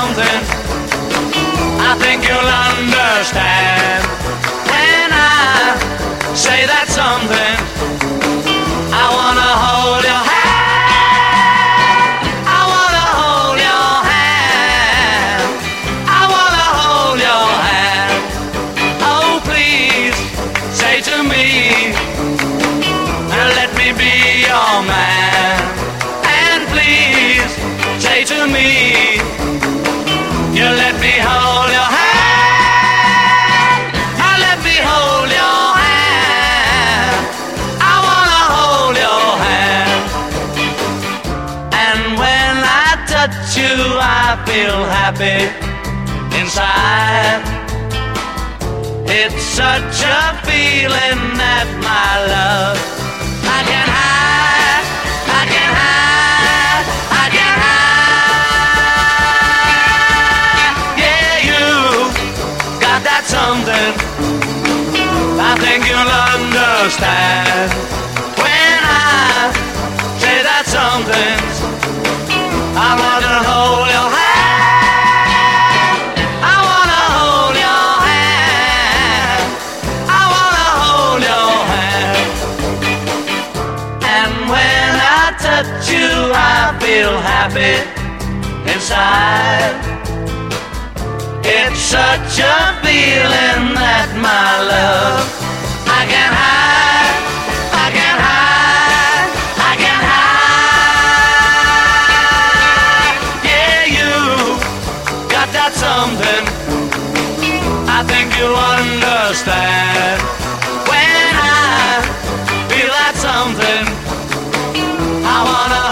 something I think you'll understand when I say that something. I wanna hold your hand. I wanna hold your hand. I wanna hold your hand. Oh, please say to me and let me be your man. And please say to me me hold your hand. I let me hold your hand. I wanna hold your hand. And when I touch you, I feel happy inside. It's such a feeling that my love I can hide, something. I think you'll understand when I say that something. I wanna hold your hand. I wanna hold your hand. I wanna hold your hand. And when I touch you, I feel happy inside get such a feeling that my love I can hide, I can hide, I can hide. Yeah, you got that something. I think you understand when I feel that something. I wanna.